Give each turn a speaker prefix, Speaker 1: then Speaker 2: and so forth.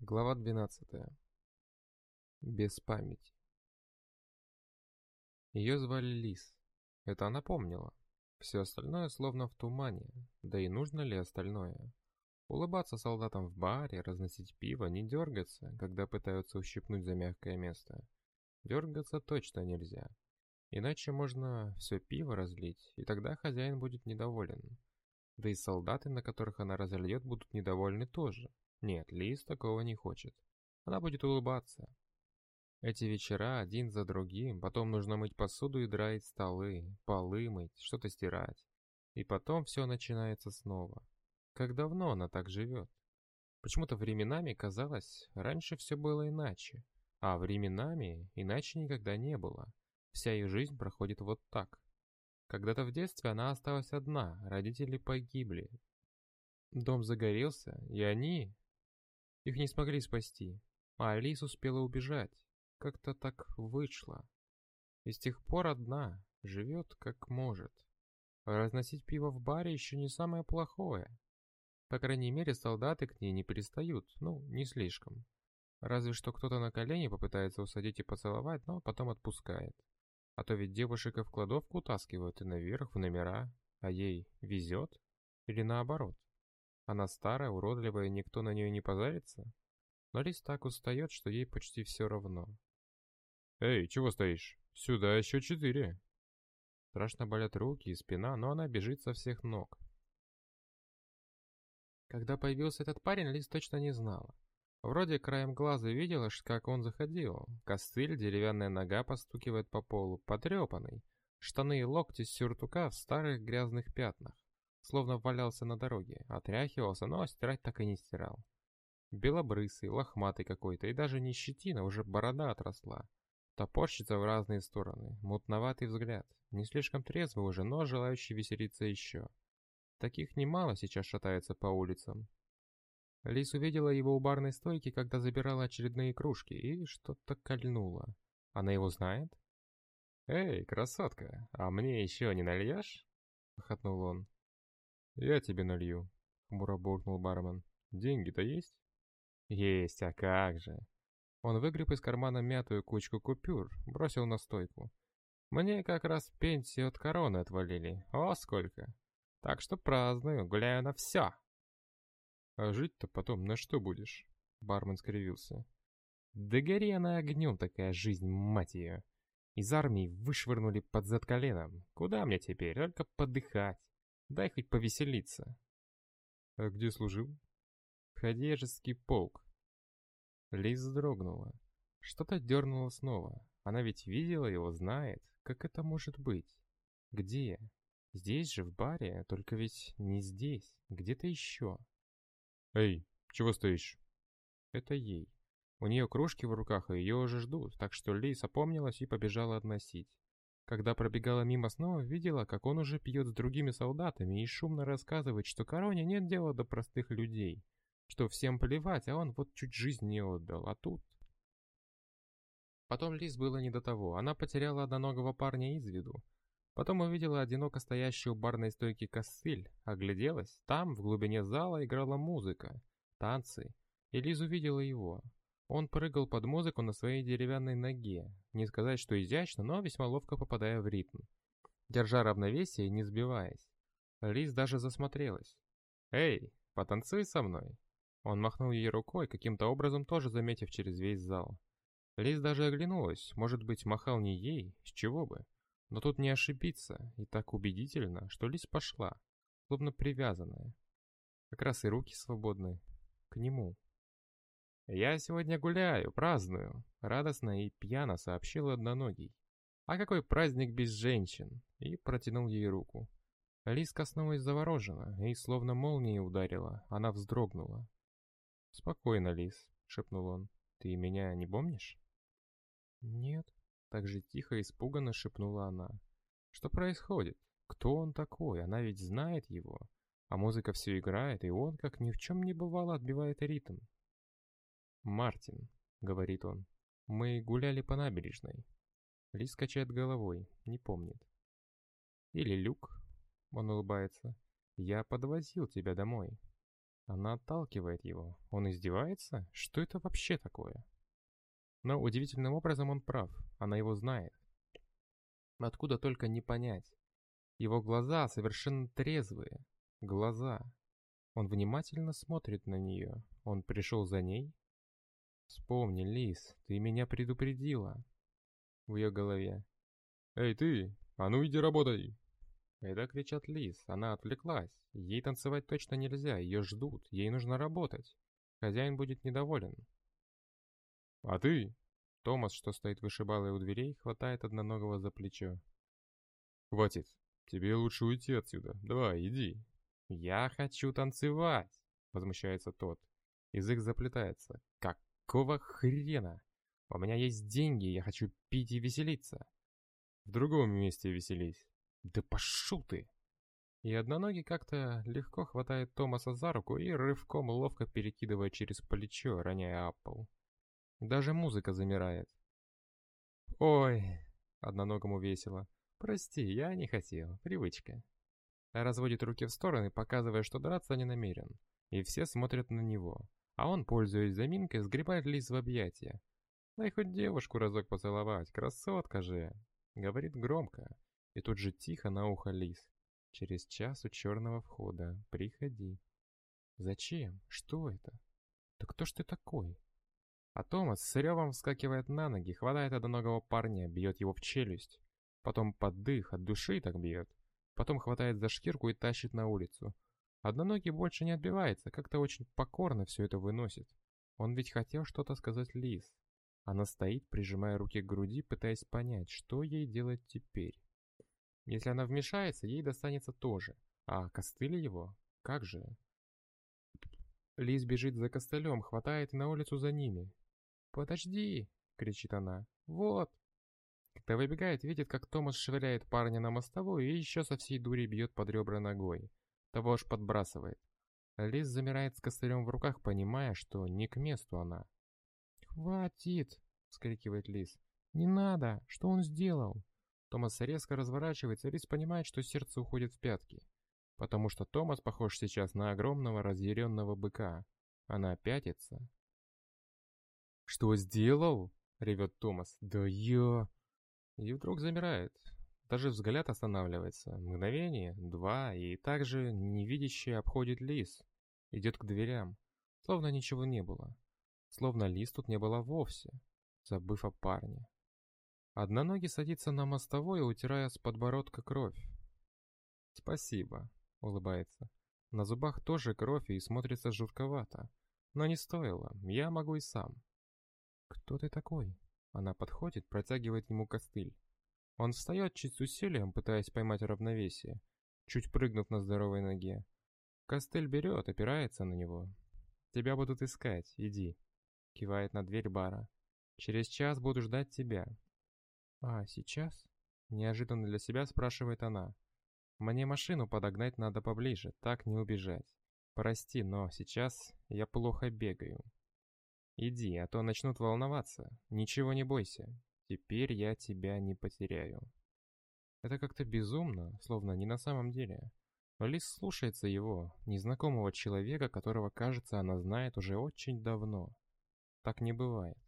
Speaker 1: Глава 12. Без памяти. Ее звали Лис. Это она помнила. Все остальное словно в тумане. Да и нужно ли остальное? Улыбаться солдатам в баре, разносить пиво, не дергаться, когда пытаются ущипнуть за мягкое место. Дергаться точно нельзя. Иначе можно все пиво разлить, и тогда хозяин будет недоволен. Да и солдаты, на которых она разольет, будут недовольны тоже. Нет, Лиз такого не хочет. Она будет улыбаться. Эти вечера один за другим, потом нужно мыть посуду и драить столы, полы мыть, что-то стирать. И потом все начинается снова. Как давно она так живет? Почему-то временами казалось, раньше все было иначе. А временами иначе никогда не было. Вся ее жизнь проходит вот так. Когда-то в детстве она осталась одна, родители погибли. Дом загорелся, и они, их не смогли спасти, а Алис успела убежать. Как-то так вышло. И с тех пор одна, живет как может. Разносить пиво в баре еще не самое плохое. По крайней мере, солдаты к ней не пристают, ну, не слишком. Разве что кто-то на колени попытается усадить и поцеловать, но потом отпускает. А то ведь девушек и в кладовку утаскивают и наверх, в номера, а ей везет? Или наоборот? Она старая, уродливая, никто на нее не позарится. Но Лис так устает, что ей почти все равно. «Эй, чего стоишь? Сюда еще четыре!» Страшно болят руки и спина, но она бежит со всех ног. Когда появился этот парень, Лис точно не знала. Вроде краем глаза видела, как он заходил. Костыль, деревянная нога постукивает по полу, потрепанный. Штаны и локти с сюртука в старых грязных пятнах словно валялся на дороге, отряхивался, но стирать так и не стирал. Белобрысый, лохматый какой-то, и даже не щетина, уже борода отросла. Топорщится в разные стороны, мутноватый взгляд, не слишком трезвый уже, но желающий веселиться еще. Таких немало сейчас шатается по улицам. Лис увидела его у барной стойки, когда забирала очередные кружки, и что-то кольнуло. Она его знает? «Эй, красотка, а мне еще не нальешь?» — хохотнул он. «Я тебе налью», — хмуро буркнул бармен. «Деньги-то есть?» «Есть, а как же!» Он выгреб из кармана мятую кучку купюр, бросил на стойку. «Мне как раз пенсию от короны отвалили. О, сколько! Так что праздную, гуляю на все!» «А жить-то потом на что будешь?» Бармен скривился. «Да гори она огнем, такая жизнь, мать ее! Из армии вышвырнули под зад коленом. Куда мне теперь? Только подыхать!» Дай хоть повеселиться. А где служил? Ходежеский полк. Лиз вздрогнула. Что-то дернуло снова. Она ведь видела его, знает. Как это может быть? Где? Здесь же, в баре, только ведь не здесь, где-то еще. Эй, чего стоишь? Это ей. У нее кружки в руках, и ее уже ждут, так что Лиз опомнилась и побежала относить. Когда пробегала мимо снова, видела, как он уже пьет с другими солдатами и шумно рассказывает, что короне нет дела до простых людей, что всем плевать, а он вот чуть жизнь не отдал, а тут... Потом Лиз было не до того, она потеряла одноногого парня из виду. Потом увидела одиноко стоящую у барной стойки костыль, огляделась, там, в глубине зала, играла музыка, танцы, и Лиз увидела его. Он прыгал под музыку на своей деревянной ноге, не сказать, что изящно, но весьма ловко попадая в ритм. Держа равновесие, не сбиваясь. Лиз даже засмотрелась. «Эй, потанцуй со мной!» Он махнул ей рукой, каким-то образом тоже заметив через весь зал. Лиз даже оглянулась, может быть, махал не ей, с чего бы. Но тут не ошибиться, и так убедительно, что Лиз пошла, словно привязанная. Как раз и руки свободны. К нему. «Я сегодня гуляю, праздную», — радостно и пьяно сообщил одноногий. «А какой праздник без женщин?» И протянул ей руку. Лиз коснулась завороженно, и словно молнией ударила, она вздрогнула. «Спокойно, Лиз», — шепнул он. «Ты меня не помнишь?» «Нет», — так же тихо и испуганно шепнула она. «Что происходит? Кто он такой? Она ведь знает его. А музыка все играет, и он, как ни в чем не бывало, отбивает ритм. «Мартин», — говорит он, — «мы гуляли по набережной». Лис качает головой, не помнит. «Или Люк», — он улыбается, — «я подвозил тебя домой». Она отталкивает его. Он издевается? Что это вообще такое? Но удивительным образом он прав. Она его знает. Откуда только не понять. Его глаза совершенно трезвые. Глаза. Он внимательно смотрит на нее. Он пришел за ней? Вспомни, Лис, ты меня предупредила. В ее голове. «Эй, ты! А ну иди работай!» Это кричат Лис. Она отвлеклась. Ей танцевать точно нельзя, ее ждут, ей нужно работать. Хозяин будет недоволен. «А ты?» Томас, что стоит вышибалой у дверей, хватает одноногого за плечо. «Хватит. Тебе лучше уйти отсюда. Давай, иди». «Я хочу танцевать!» — возмущается тот. Язык заплетается. «Какого хрена? У меня есть деньги, я хочу пить и веселиться». «В другом месте веселись». «Да пошел ты!» И одноногий как-то легко хватает Томаса за руку и рывком ловко перекидывает через плечо, роняя Аппл. Даже музыка замирает. «Ой!» — одноногому весело. «Прости, я не хотел. Привычка». Разводит руки в стороны, показывая, что драться не намерен. И все смотрят на него. А он, пользуясь заминкой, сгребает Лиз в объятия. «Дай хоть девушку разок поцеловать, красотка же!» Говорит громко. И тут же тихо на ухо Лиз. Через час у черного входа. Приходи. Зачем? Что это? Да кто ж ты такой? А Томас с ревом вскакивает на ноги, хватает одноногого парня, бьет его в челюсть. Потом под дых, от души так бьет. Потом хватает за шкирку и тащит на улицу. Одноногий больше не отбивается, как-то очень покорно все это выносит. Он ведь хотел что-то сказать Лиз. Она стоит, прижимая руки к груди, пытаясь понять, что ей делать теперь. Если она вмешается, ей достанется тоже. А костыль его? Как же? Лиз бежит за костылем, хватает на улицу за ними. «Подожди!» — кричит она. «Вот!» Когда выбегает, видит, как Томас швыряет парня на мостовую и еще со всей дури бьет под ребра ногой. Того аж подбрасывает. Лиз замирает с костылем в руках, понимая, что не к месту она. «Хватит!» — вскрикивает Лиз. «Не надо! Что он сделал?» Томас резко разворачивается, Рис понимает, что сердце уходит в пятки. Потому что Томас похож сейчас на огромного разъяренного быка. Она пятится. «Что сделал?» — ревет Томас. «Да я...» И вдруг замирает. Даже взгляд останавливается. Мгновение, два, и также невидящий обходит лис. Идет к дверям. Словно ничего не было. Словно лис тут не было вовсе, забыв о парне. Одноногий садится на мостовой, утирая с подбородка кровь. «Спасибо», — улыбается. На зубах тоже кровь и смотрится жутковато. Но не стоило, я могу и сам. «Кто ты такой?» Она подходит, протягивает ему костыль. Он встает чуть с усилием, пытаясь поймать равновесие, чуть прыгнув на здоровой ноге. Костыль берет, опирается на него. «Тебя будут искать, иди», — кивает на дверь бара. «Через час буду ждать тебя. «А, сейчас?» — неожиданно для себя спрашивает она. «Мне машину подогнать надо поближе, так не убежать. Прости, но сейчас я плохо бегаю». «Иди, а то начнут волноваться. Ничего не бойся. Теперь я тебя не потеряю». Это как-то безумно, словно не на самом деле. Лис слушается его, незнакомого человека, которого, кажется, она знает уже очень давно. Так не бывает.